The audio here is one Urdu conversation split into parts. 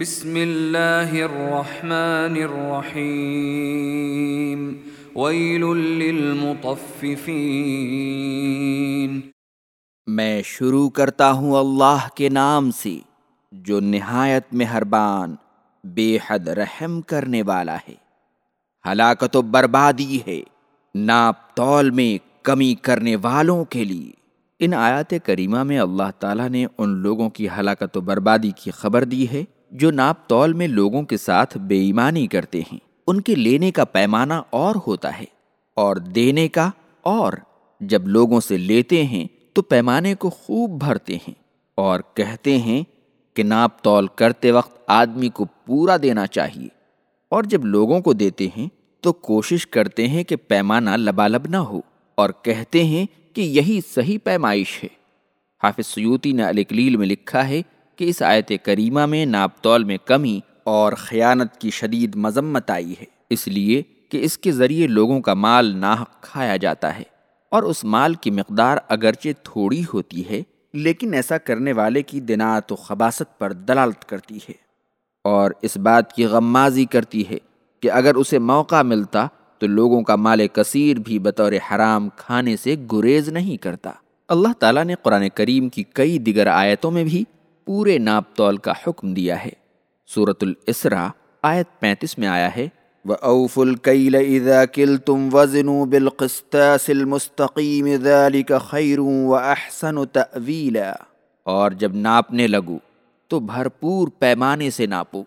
بسم اللہ الرحمن الرحیم ویل للمطففین میں شروع کرتا ہوں اللہ کے نام سے، جو نہایت مہربان، بے حد رحم کرنے والا ہے۔ ہلاکت و بربادی ہے، ناپ تول میں کمی کرنے والوں کے لیے۔ ان آیات کریمہ میں اللہ تعالیٰ نے ان لوگوں کی ہلاکت و بربادی کی خبر دی ہے۔ جو ناپ تول میں لوگوں کے ساتھ بے ایمانی کرتے ہیں۔ ان کے لینے کا پیمانہ اور ہوتا ہے اور دینے کا اور۔ جب لوگوں سے لیتے ہیں تو پیمانے کو خوب بھرتے ہیں اور کہتے ہیں کہ ناپ تول کرتے وقت آدمی کو پورا دینا چاہیے۔ اور جب لوگوں کو دیتے ہیں تو کوشش کرتے ہیں کہ پیمانہ لبالب نہ ہو اور کہتے ہیں کہ یہی صحیح پیمائش ہے۔ حافظ سیوتی نے الکلیل میں لکھا ہے کہ اس آیت کریمہ میں ناپ تول میں کمی اور خیانت کی شدید مذمت آئی ہے۔ اس لیے کہ اس کے ذریعے لوگوں کا مال ناحق کھایا جاتا ہے اور اس مال کی مقدار اگرچہ تھوڑی ہوتی ہے، لیکن ایسا کرنے والے کی دنات و خباست پر دلالت کرتی ہے۔ اور اس بات کی غمازی کرتی ہے کہ اگر اسے موقع ملتا تو لوگوں کا مال کثیر بھی بطور حرام کھانے سے گریز نہیں کرتا۔ اللہ تعالیٰ نے قرآن کریم کی کئی دیگر آیتوں میں بھی پورے ناپ تول کا حکم دیا ہے۔ صورت الاسرا آیت پینتیس میں آیا ہے وَأَوْفُ الْكَيْلَ إِذَا كِلْتُمْ وَزِنُوا بِالْقِسْتَاسِ الْمُسْتَقِيمِ ذَلِكَ خَيْرٌ وَأَحْسَنُ تَأْوِيلًا۔ اور جب ناپنے لگو تو بھرپور پیمانے سے ناپو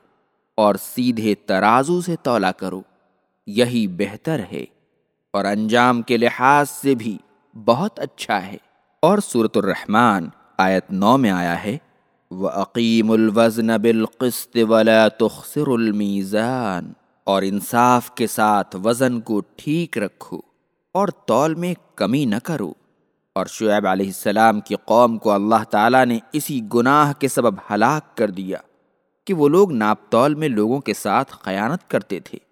اور سیدھے ترازو سے تولا کرو۔ یہی بہتر ہے۔ اور انجام کے لحاظ سے بھی بہت اچھا ہے۔ اور صورت الرحمن آیت نو میں آیا ہے وَأَقِيمُ الْوَزْنَ بِالْقِسْطِ وَلَا تُخْسِرُ الْمِيزَانِ اور انصاف کے ساتھ وزن کو ٹھیک رکھو اور تول میں کمی نہ کرو۔ اور شعیب علیہ السلام کی قوم کو اللہ تعالیٰ نے اسی گناہ کے سبب ہلاک کر دیا کہ وہ لوگ ناپ تول میں لوگوں کے ساتھ قیانت کرتے تھے۔